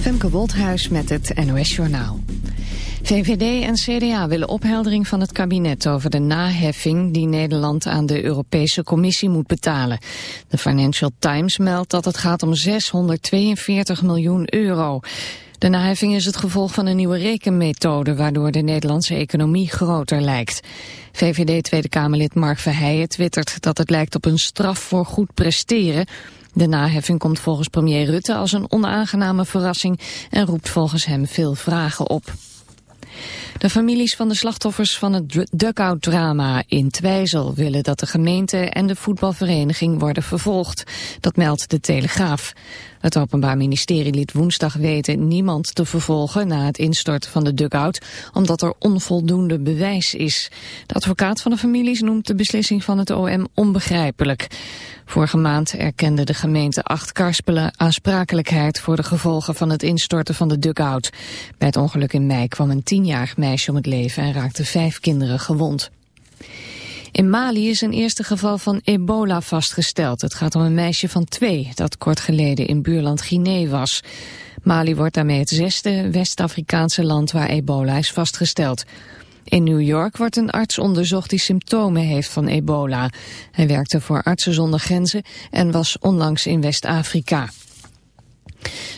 Femke Wolthuis met het NOS Journaal. VVD en CDA willen opheldering van het kabinet over de naheffing die Nederland aan de Europese Commissie moet betalen. De Financial Times meldt dat het gaat om 642 miljoen euro. De naheffing is het gevolg van een nieuwe rekenmethode waardoor de Nederlandse economie groter lijkt. VVD Tweede Kamerlid Mark Verheijen twittert dat het lijkt op een straf voor goed presteren de naheffing komt volgens premier Rutte als een onaangename verrassing en roept volgens hem veel vragen op. De families van de slachtoffers van het duckout-drama in Twijzel willen dat de gemeente en de voetbalvereniging worden vervolgd. Dat meldt de Telegraaf. Het Openbaar Ministerie liet woensdag weten niemand te vervolgen na het instorten van de dugout, omdat er onvoldoende bewijs is. De advocaat van de families noemt de beslissing van het OM onbegrijpelijk. Vorige maand erkende de gemeente acht karspelen aansprakelijkheid voor de gevolgen van het instorten van de dugout. Bij het ongeluk in mei kwam een tienjarig meisje om het leven en raakten vijf kinderen gewond. In Mali is een eerste geval van ebola vastgesteld. Het gaat om een meisje van twee dat kort geleden in buurland Guinea was. Mali wordt daarmee het zesde West-Afrikaanse land waar ebola is vastgesteld. In New York wordt een arts onderzocht die symptomen heeft van ebola. Hij werkte voor Artsen zonder Grenzen en was onlangs in West-Afrika.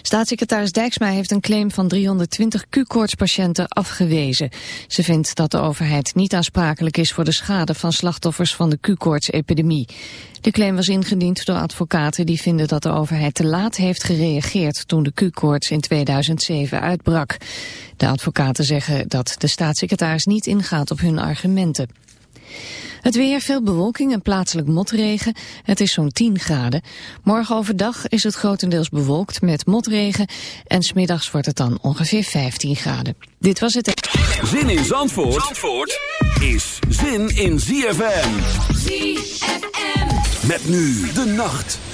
Staatssecretaris Dijksma heeft een claim van 320 Q-koortspatiënten afgewezen. Ze vindt dat de overheid niet aansprakelijk is voor de schade van slachtoffers van de Q-koortsepidemie. De claim was ingediend door advocaten die vinden dat de overheid te laat heeft gereageerd toen de Q-koorts in 2007 uitbrak. De advocaten zeggen dat de staatssecretaris niet ingaat op hun argumenten. Het weer, veel bewolking en plaatselijk motregen. Het is zo'n 10 graden. Morgen overdag is het grotendeels bewolkt met motregen. En smiddags wordt het dan ongeveer 15 graden. Dit was het... Zin in Zandvoort, Zandvoort is zin in ZFM. ZFM. Met nu de nacht.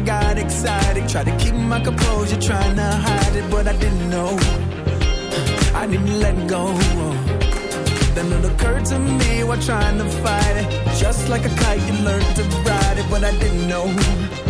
I got excited. Tried to keep my composure, trying to hide it, but I didn't know. I didn't let go. Then it occurred to me while trying to fight it. Just like a kite, you learned to ride it, but I didn't know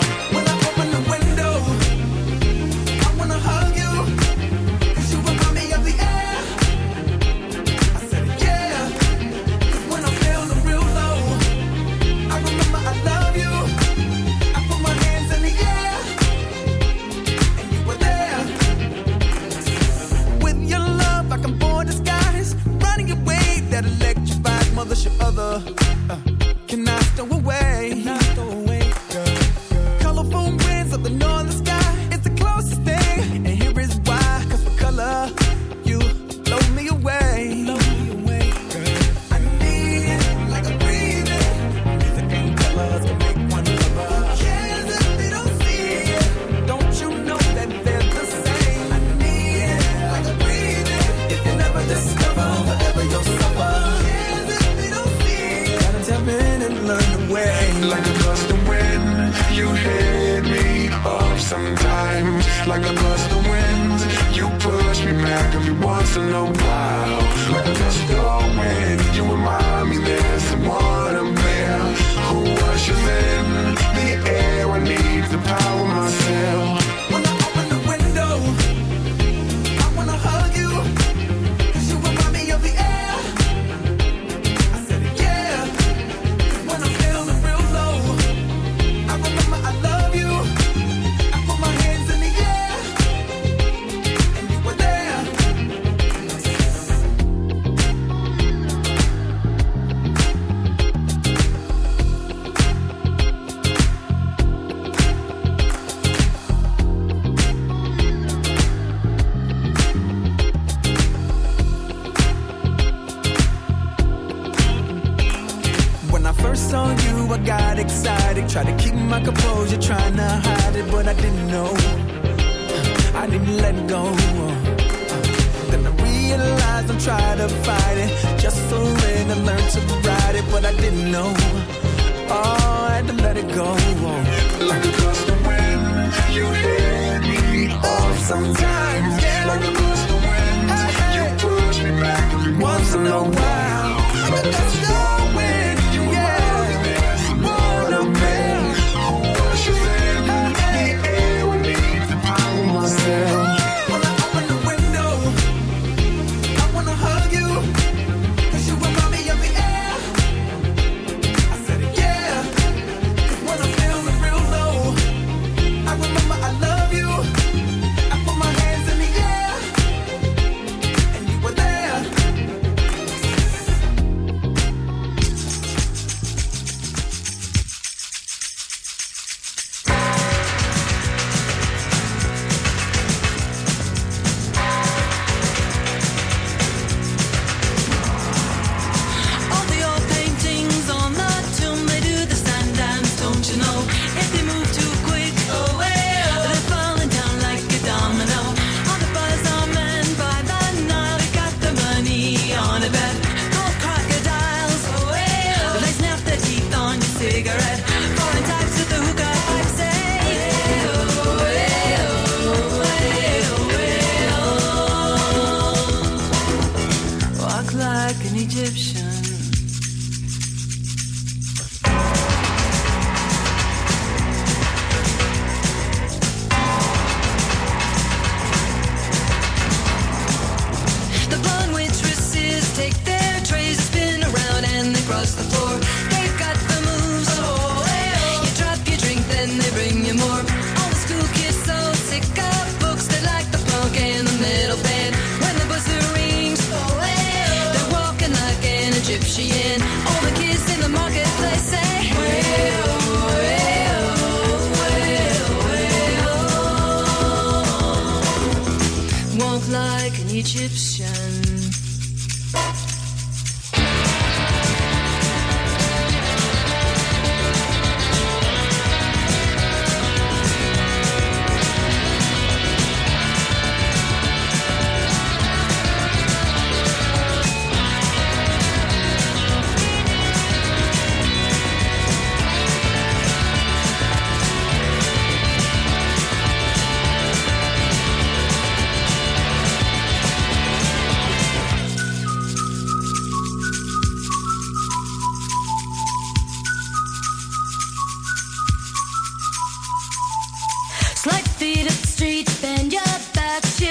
your other.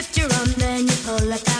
lift your arm, then you pull it that.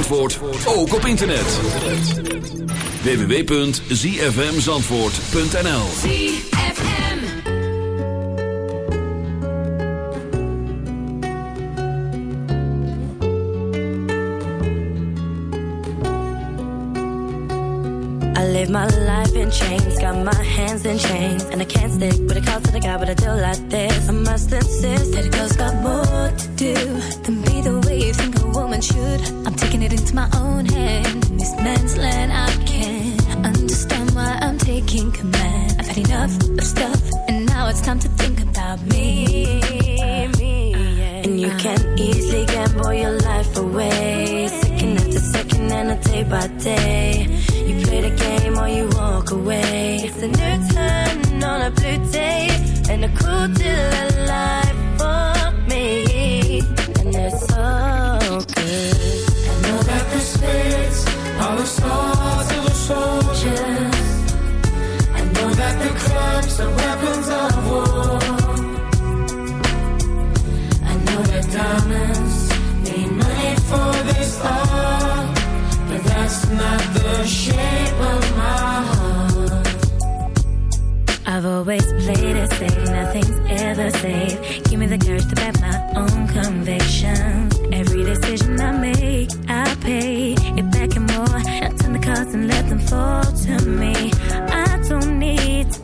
Zandvoort, ook op internet. www.zfmzandvoort.nl I live my life in chains, got my hands in chains, and I can't stick with a call to the guy, but I do like this. I must insist that a girl's got more to do the way you think a woman should. My own hand. In this man's land, I can't understand why I'm taking command. I've had enough of stuff, and now it's time to think about me. And you can easily gamble your life away, second after second, and a day by day. You play the game or you walk away. It's a new turn on a blue day and a cool deal weapons of war. I know that diamonds need money for this art, but that's not the shape of my heart. I've always played it safe, nothing's ever safe. Give me the courage to back my own convictions. Every decision I make, I pay it back and more. I turn the cards and let them fall to me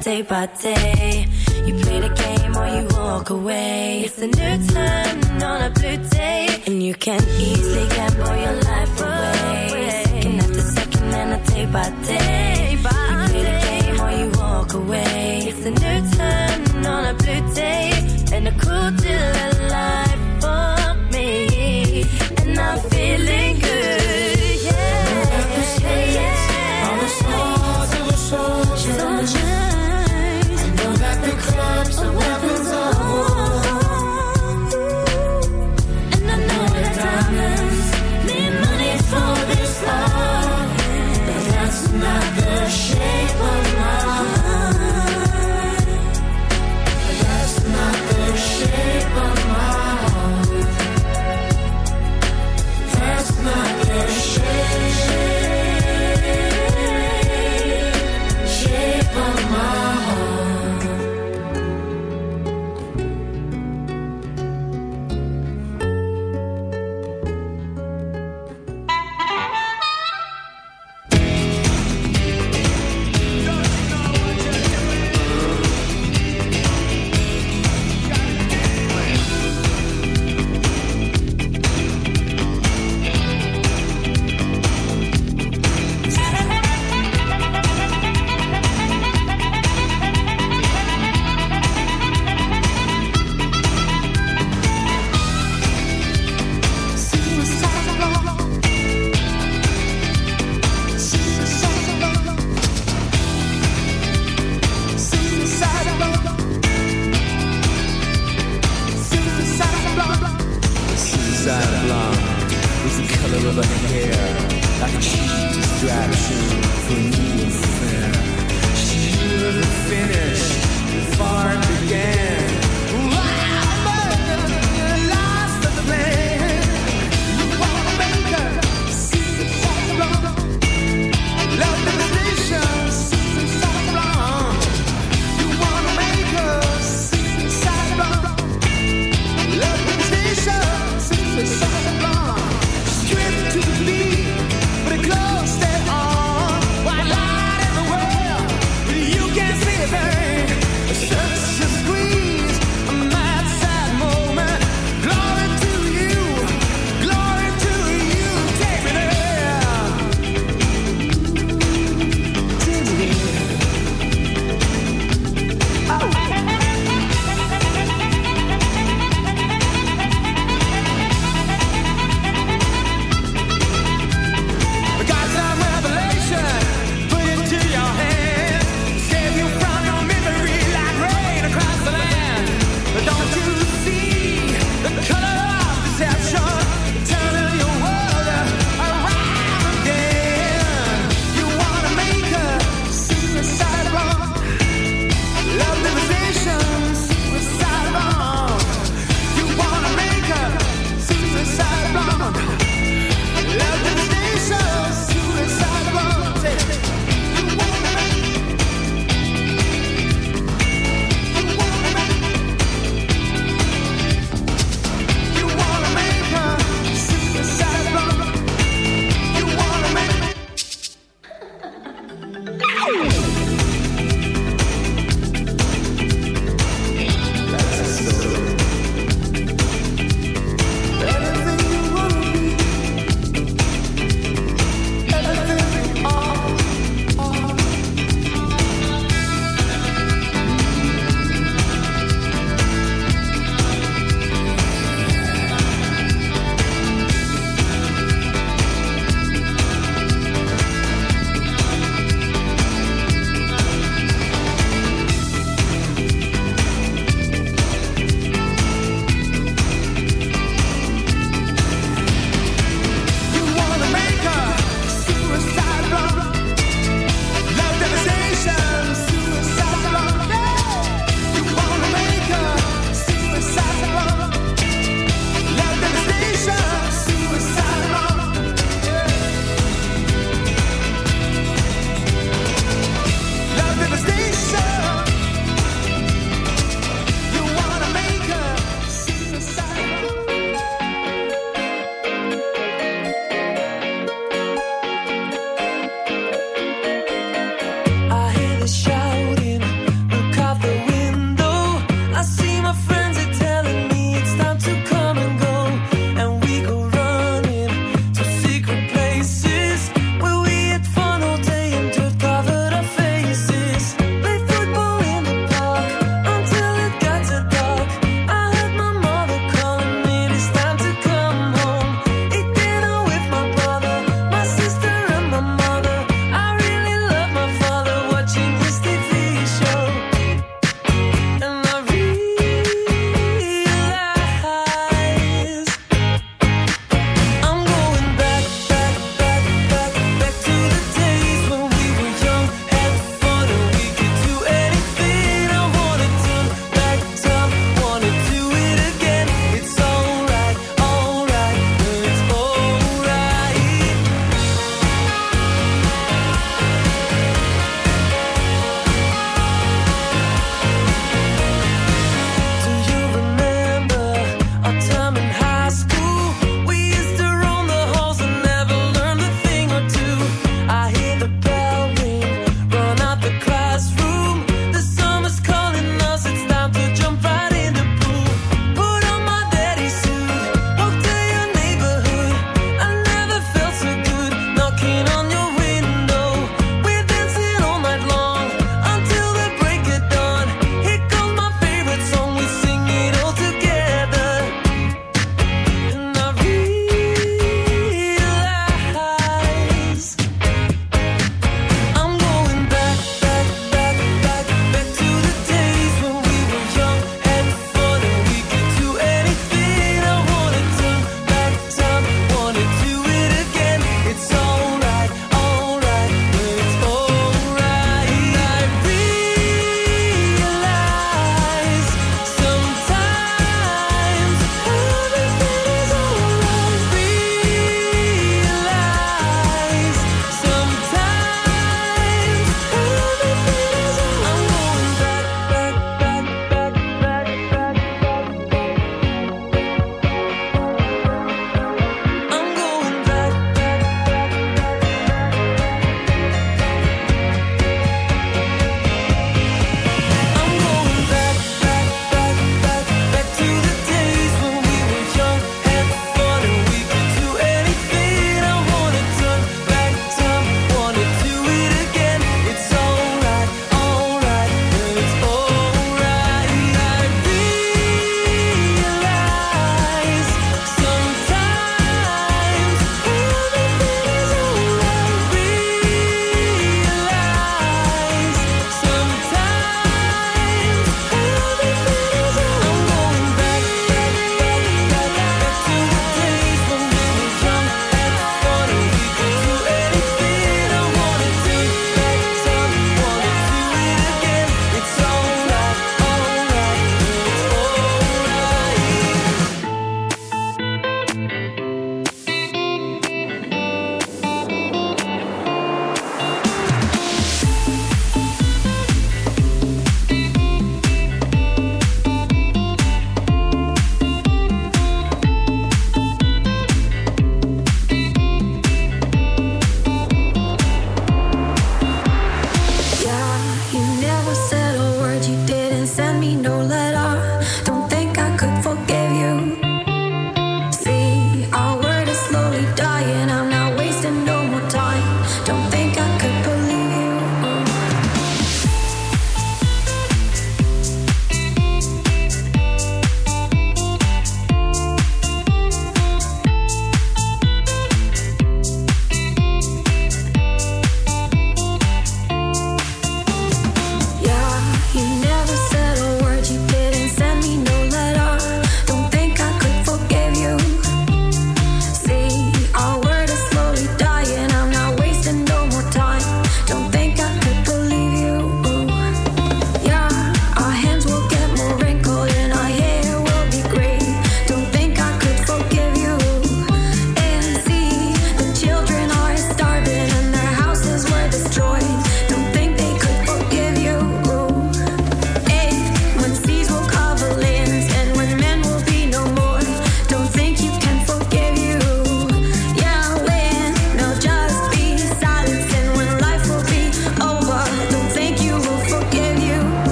day by day. You play the game or you walk away.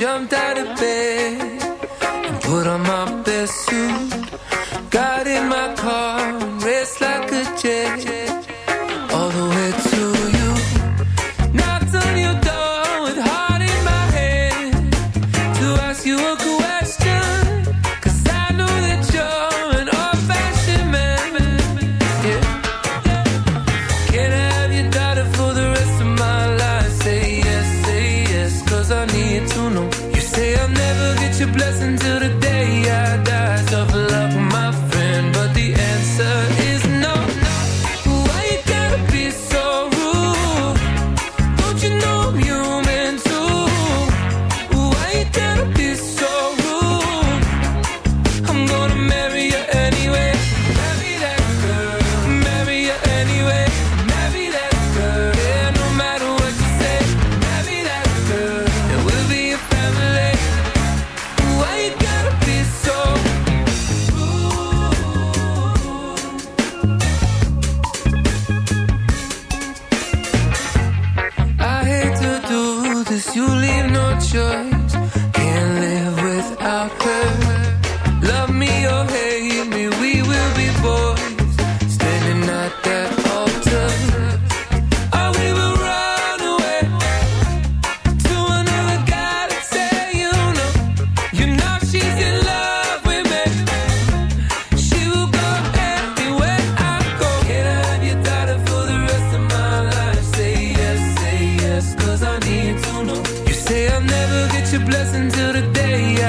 jumped out of bed.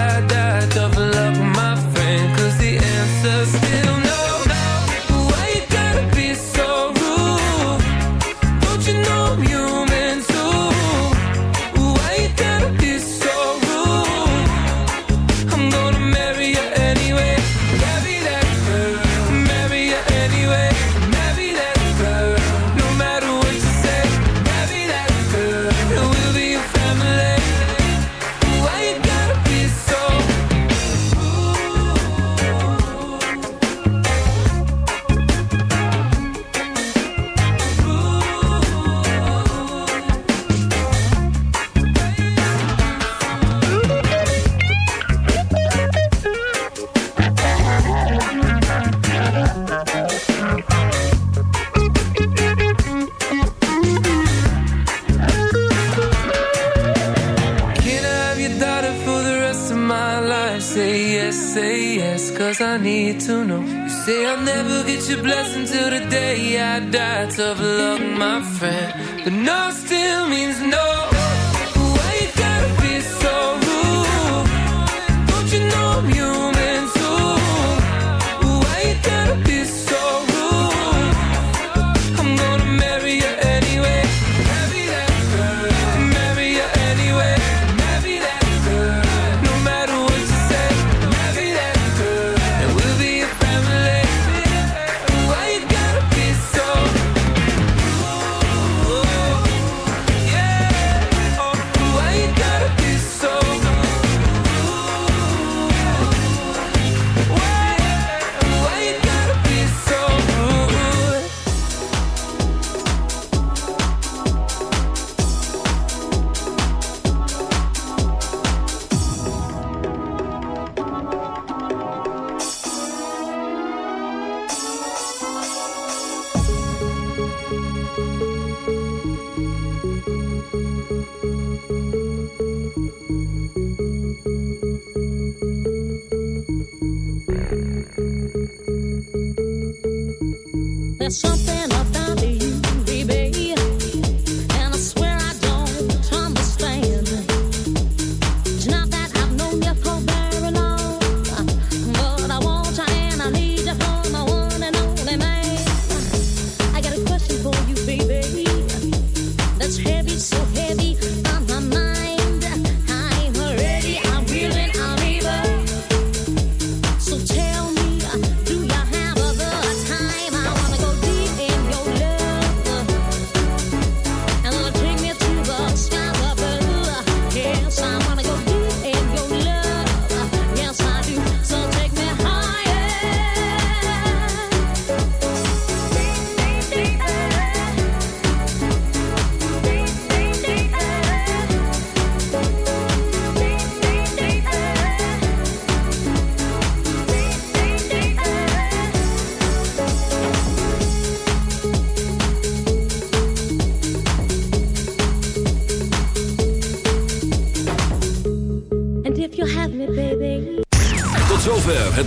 da da